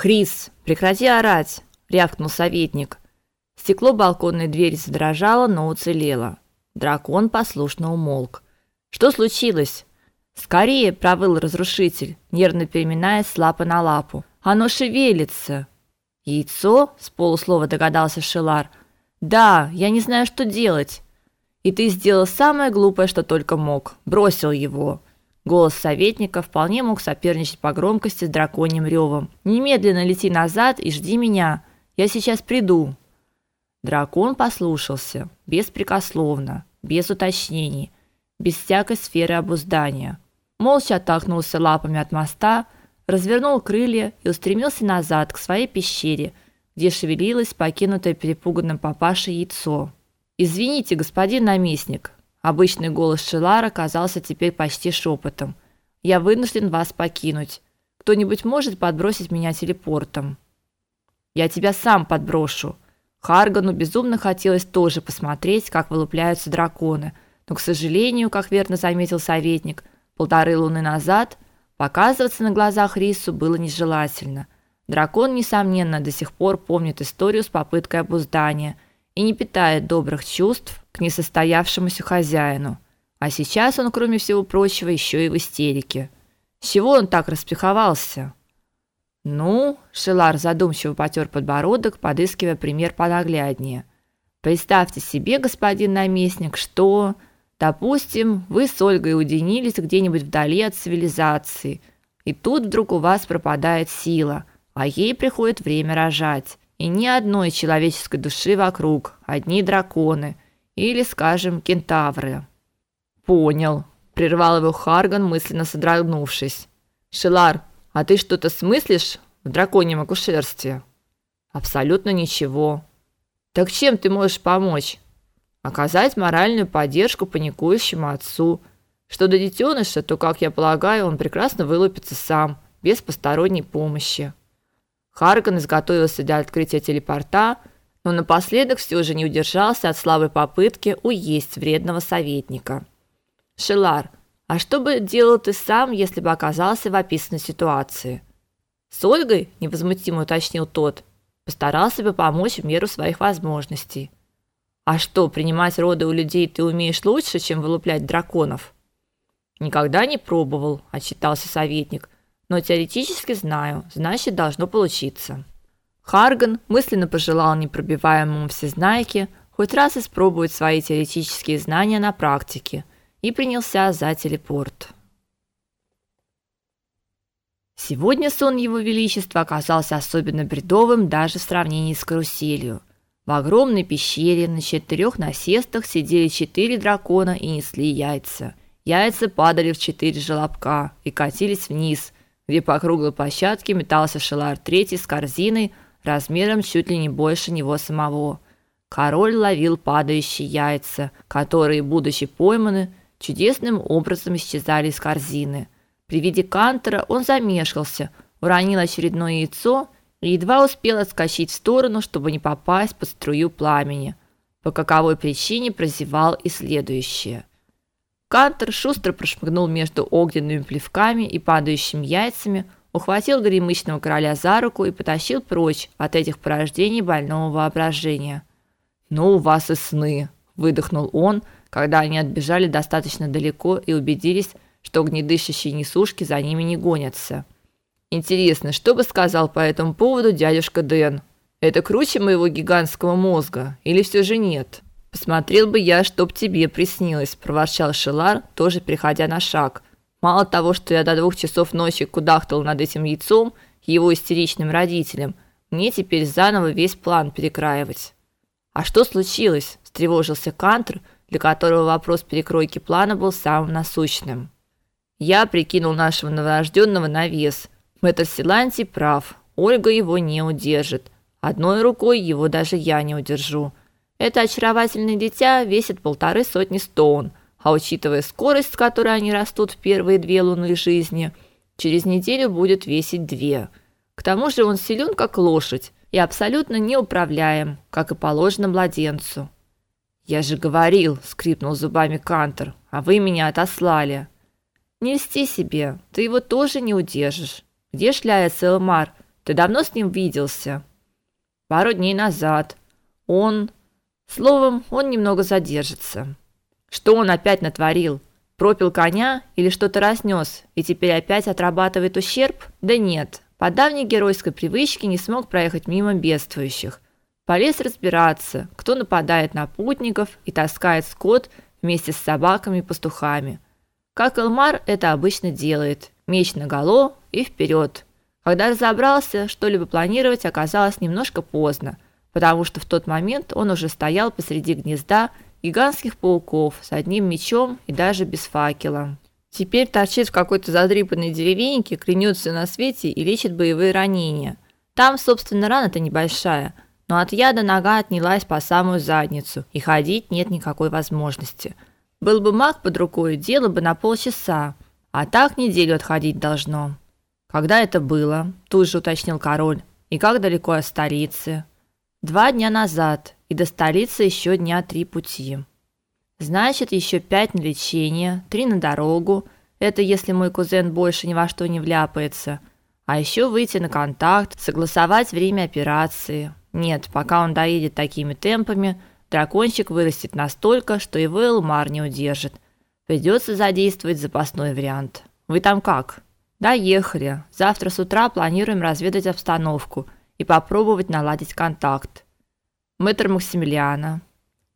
Хрис, прекрати орать, рявкнул советник. Стекло балконной двери задрожало, но уцелело. Дракон послушно умолк. Что случилось? Скорее, провыл разрушитель, нервно переминаясь с лапы на лапу. Оно шевелится. Яйцо? С полуслова догадался Шелар. Да, я не знаю, что делать. И ты сделал самое глупое, что только мог. Бросил его. Голос советника вполне мог соперничать по громкости с драконьим ревом. Немедленно лети назад и жди меня. Я сейчас приду. Дракон послушался, беспрекословно, без уточнений, без всякой сферы обуздания. Молча оттолкнулся лапами от моста, развернул крылья и устремился назад к своей пещере, где шевелилось покинутое перепуганным папашей яйцо. Извините, господин наместник. Обычный голос Шелара казался теперь почти шепотом. Я вынужден вас покинуть. Кто-нибудь может подбросить меня телепортом? Я тебя сам подброшу. Харгану безумно хотелось тоже посмотреть, как вылупляются драконы, но, к сожалению, как верно заметил советник, полторы луны назад показываться на глазах Рису было нежелательно. Дракон несомненно до сих пор помнит историю с попыткой обуздания и не питает добрых чувств к несостоявшемуся хозяину. А сейчас он, кроме всего прочего, еще и в истерике. С чего он так распиховался? Ну, Шелар задумчиво потер подбородок, подыскивая пример понагляднее. Представьте себе, господин наместник, что, допустим, вы с Ольгой уединились где-нибудь вдали от цивилизации, и тут вдруг у вас пропадает сила, а ей приходит время рожать, и ни одной человеческой души вокруг, одни драконы или, скажем, кентавры. Понял, прервал его Харган, мысленно содрогнувшись. Шелар, а ты что-то смыслишь в драконьем акушерстве? Абсолютно ничего. Так чем ты можешь помочь? Оказать моральную поддержку паникующему отцу. Что до детеныша, то, как я полагаю, он прекрасно вылупится сам, без посторонней помощи. Харган изготовился для открытия телепорта, но напоследок все же не удержался от слабой попытки уесть вредного советника. Шелар, а что бы делал ты сам, если бы оказался в описанной ситуации? С Ольгой, невозмутимо уточнил тот, постарался бы помочь в меру своих возможностей. А что, принимать роды у людей ты умеешь лучше, чем вылуплять драконов? Никогда не пробовал, отчитался советник но теоретически знаю, значит, должно получиться. Харган мысленно пожелал непробиваемому всезнайке хоть раз испробовать свои теоретические знания на практике и принялся за телепорт. Сегодня сон его величества оказался особенно бредовым даже в сравнении с каруселью. В огромной пещере на четырех насестах сидели четыре дракона и несли яйца. Яйца падали в четыре желобка и катились вниз – где по круглой площадке метался Шелар третий с корзиной размером чуть ли не больше него самого. Король ловил падающие яйца, которые, будучи пойманы, чудесным образом исчезали из корзины. При виде Кантера он замешкался, уронил очередное яйцо и едва успел отскочить в сторону, чтобы не попасть под струю пламени. По каковой причине прозевал и следующее. Кантер шустро прошмыгнул между огненными плевками и падающими яйцами, ухватил горемычного короля за руку и потащил прочь от этих порождений больного воображения. "Ну у вас и сны", выдохнул он, когда они отбежали достаточно далеко и убедились, что огнедышащие несушки за ними не гонятся. Интересно, что бы сказал по этому поводу дядюшка Дэн? Это круче моего гигантского мозга или все же нет? Посмотрел бы я, чтоб тебе приснилось, проворчал Шелар, тоже переходя на шаг. Мало того, что я до двух часов ночи кудахтал над этим яйцом его истеричным родителям, мне теперь заново весь план перекраивать. А что случилось? встревожился Кантр, для которого вопрос перекройки плана был самым насущным. Я прикинул нашего новорожденного на вес. Мэтр Силанти прав. Ольга его не удержит. Одной рукой его даже я не удержу. Это очаровательное дитя весит полторы сотни стон, а учитывая скорость, с которой они растут в первые две луны жизни, через неделю будет весить две. К тому же он силен как лошадь и абсолютно неуправляем, как и положено младенцу. Я же говорил, скрипнул зубами Кантер, а вы меня отослали. Не льсти себе, ты его тоже не удержишь. Где шляется Элмар? Ты давно с ним виделся? Пару дней назад. Он, словом, он немного задержится. Что он опять натворил? Пропил коня или что-то разнес и теперь опять отрабатывает ущерб? Да нет. По давней геройской привычке не смог проехать мимо бедствующих. Полез разбираться, кто нападает на путников и таскает скот вместе с собаками и пастухами. Как Элмар это обычно делает: меч наголо и вперед. Когда разобрался, что-либо планировать оказалось немножко поздно, потому что в тот момент он уже стоял посреди гнезда гигантских пауков с одним мечом и даже без факела. Теперь торчит в какой-то задрипанной деревеньке, клянется на свете и лечит боевые ранения. Там, собственно, рана-то небольшая, но от яда нога отнялась по самую задницу, и ходить нет никакой возможности. Был бы маг под рукой, дело бы на полчаса, а так неделю отходить должно. Когда это было? Тут же уточнил король. И как далеко от столицы? Два дня назад, и до столицы еще дня три пути. Значит, еще пять на лечение, три на дорогу. Это если мой кузен больше ни во что не вляпается. А еще выйти на контакт, согласовать время операции. Нет, пока он доедет такими темпами, дракончик вырастет настолько, что его Элмар не удержит. Придется задействовать запасной вариант. Вы там как? Доехали. Завтра с утра планируем разведать обстановку – и попробовать наладить контакт. Мэтр Максимилиана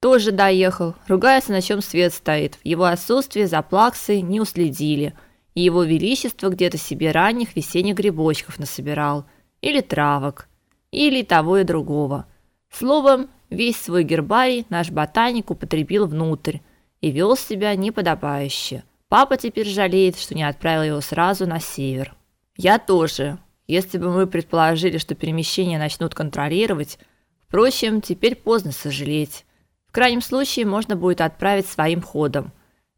тоже доехал, ругается, на чем свет стоит. В его отсутствие за плаксой не уследили, и его величество где-то себе ранних весенних грибочков насобирал, или травок, или того и другого. Словом, весь свой гербарий наш ботаник употребил внутрь и вел себя неподобающе. Папа теперь жалеет, что не отправил его сразу на север. Я тоже. Если бы мы предположили, что перемещение начнут контролировать, впрочем, теперь поздно сожалеть. В крайнем случае можно будет отправить своим ходом.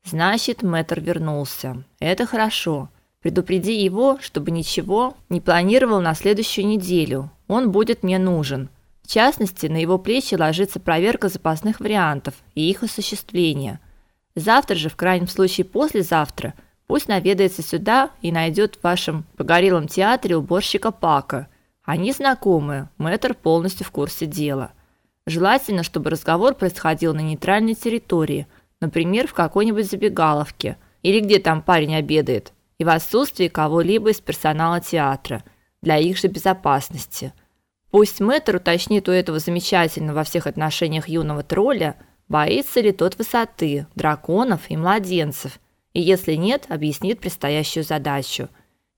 Значит, Мэтр вернулся. Это хорошо. Предупреди его, чтобы ничего не планировал на следующую неделю. Он будет мне нужен. В частности, на его плечи ложится проверка запасных вариантов и их осуществления. Завтра же, в крайнем случае послезавтра, Пусть наведается сюда и найдет в вашем погорелом театре уборщика Пака. Они знакомы, мэтр полностью в курсе дела. Желательно, чтобы разговор происходил на нейтральной территории, например, в какой-нибудь забегаловке, или где там парень обедает, и в отсутствии кого-либо из персонала театра, для их же безопасности. Пусть мэтр уточнит у этого замечательного во всех отношениях юного тролля, боится ли тот высоты, драконов и младенцев, и если нет, объяснит предстоящую задачу.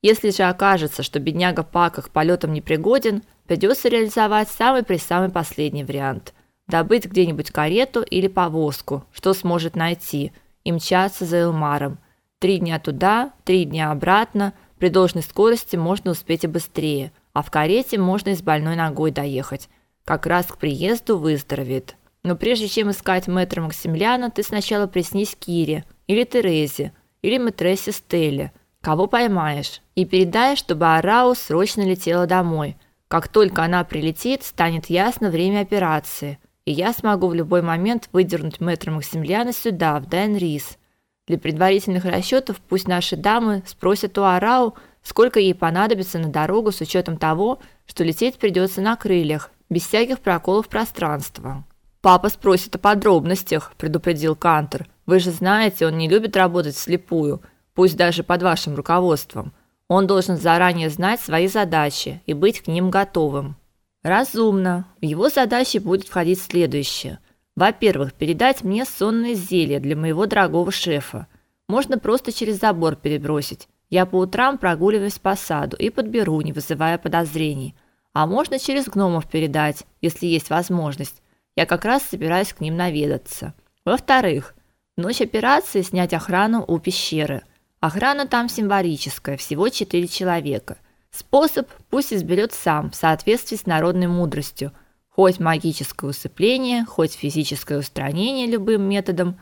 Если же окажется, что бедняга Пака к полетам не пригоден, придется реализовать самый при самый последний вариант добыть где-нибудь карету или повозку, что сможет найти, и мчаться за Элмаром. Три дня туда, три дня обратно. При должной скорости можно успеть и быстрее, а в карете можно и с больной ногой доехать. Как раз к приезду выздоровеет. Но прежде чем искать мэтра Максимилиана, ты сначала приснись Кире, или Терезе, или мэтрессе Стелле, кого поймаешь, и передай, чтобы Арау срочно летела домой. Как только она прилетит, станет ясно время операции, и я смогу в любой момент выдернуть мэтра Максимилиана сюда, в Дайнрис. Для предварительных расчетов пусть наши дамы спросят у Арау, сколько ей понадобится на дорогу с учетом того, что лететь придется на крыльях, без всяких проколов пространства. Папа спросит о подробностях, предупредил Кантер. Вы же знаете, он не любит работать вслепую, пусть даже под вашим руководством. Он должен заранее знать свои задачи и быть к ним готовым. Разумно. В его задачи будет входить следующее: во-первых, передать мне сонное зелье для моего дорогого шефа. Можно просто через забор перебросить. Я по утрам прогуливаюсь по саду и подберу, не вызывая подозрений. А можно через гномов передать, если есть возможность. Я как раз собираюсь к ним наведаться. Во-вторых, Ночь операции снять охрану у пещеры. Охрана там символическая, всего четыре человека. Способ пусть изберет сам в соответствии с народной мудростью. Хоть магическое усыпление, хоть физическое устранение любым методом,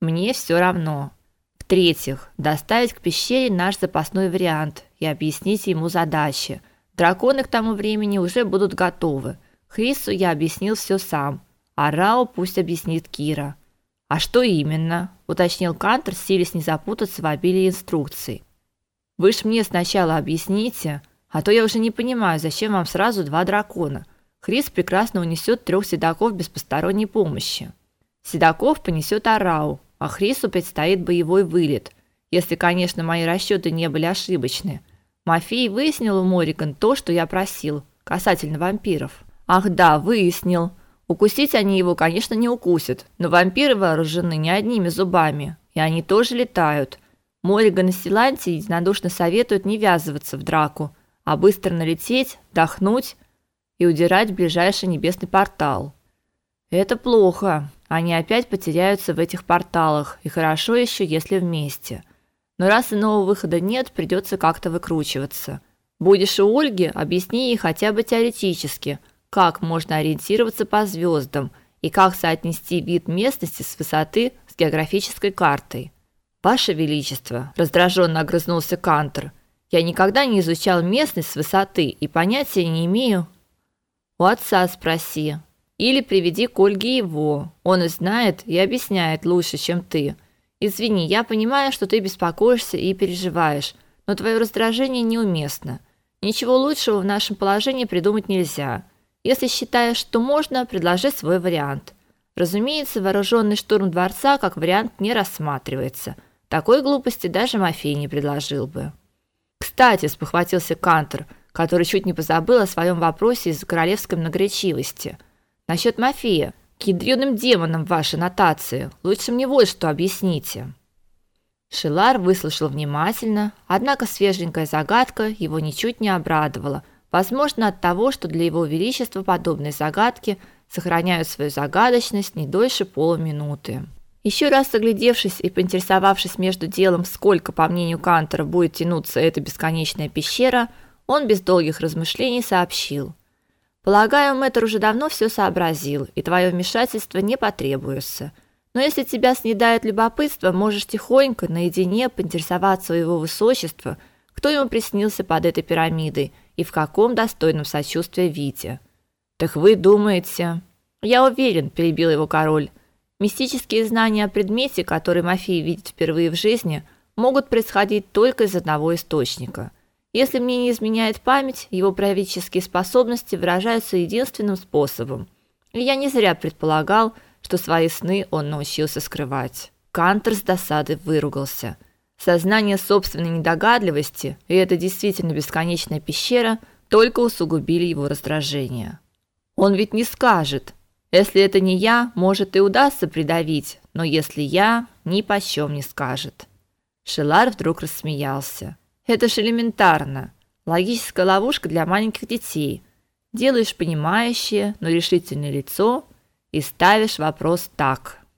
мне все равно. В-третьих, доставить к пещере наш запасной вариант и объяснить ему задачи. Драконы к тому времени уже будут готовы. Хрису я объяснил все сам, а Рао пусть объяснит Кира. А что именно? уточнил Кантер, силясь не запутаться в обилии инструкций. Вы ж мне сначала объясните, А то я уже не понимаю, зачем вам сразу два дракона. Хрис прекрасно унесет трех седаков без посторонней помощи. Седаков понесет Арау, а Хрису предстоит боевой вылет, если, конечно, мои расчеты не были ошибочны. Мафей выяснил у Мориган то, что я просил, касательно вампиров. Ах да, выяснил. Укусить они его, конечно, не укусят, но вампиры вооружены не одними зубами, и они тоже летают. Мориган и Силанти единодушно советуют не ввязываться в драку, а быстро налететь, дохнуть и удирать в ближайший небесный портал. Это плохо. Они опять потеряются в этих порталах, и хорошо еще, если вместе. Но раз иного выхода нет, придется как-то выкручиваться. Будешь у Ольги, объясни ей хотя бы теоретически, как можно ориентироваться по звездам и как соотнести вид местности с высоты с географической картой. Ваше величество, раздраженно огрызнулся Кантер. Я никогда не изучал местность с высоты и понятия не имею. У отца спроси или приведи к Ольге его. Он и знает, и объясняет лучше, чем ты. Извини, я понимаю, что ты беспокоишься и переживаешь, но твое раздражение неуместно. Ничего лучшего в нашем положении придумать нельзя. Если считаешь, что можно, предложи свой вариант. Разумеется, вооруженный штурм дворца как вариант не рассматривается. Такой глупости даже Мафей не предложил бы. Кстати, спохватился Кантер, который чуть не позабыл о своем вопросе из-за королевской многоречивости. Насчет Мафия. К ядреным демонам ваши нотации. Лучше мне вот что объясните. Шилар выслушал внимательно, однако свеженькая загадка его ничуть не обрадовала. Возможно, от того, что для его величества подобные загадки сохраняют свою загадочность не дольше полуминуты. Еще раз оглядевшись и поинтересовавшись между делом, сколько, по мнению Кантера, будет тянуться эта бесконечная пещера, он без долгих размышлений сообщил: Полагаю, Мэтр уже давно все сообразил, и твое вмешательство не потребуется. Но если тебя снедает любопытство, можешь тихонько наедине поинтересоваться у его высочества, кто ему приснился под этой пирамидой и в каком достойном сочувствия виде. Так вы думаете? Я уверен, перебил его король. Мистические знания о предмете, который Мафий видит впервые в жизни, могут происходить только из одного источника – если мне не изменяет память, его правительские способности выражаются единственным способом. И я не зря предполагал, что свои сны он научился скрывать. Кантер с досадой выругался. Сознание собственной недогадливости и эта действительно бесконечная пещера только усугубили его раздражение. Он ведь не скажет. Если это не я, может и удастся придавить, но если я, ни почем не скажет. Шелар вдруг рассмеялся. Это же элементарно. Логическая ловушка для маленьких детей. Делаешь понимающее, но решительное лицо и ставишь вопрос так: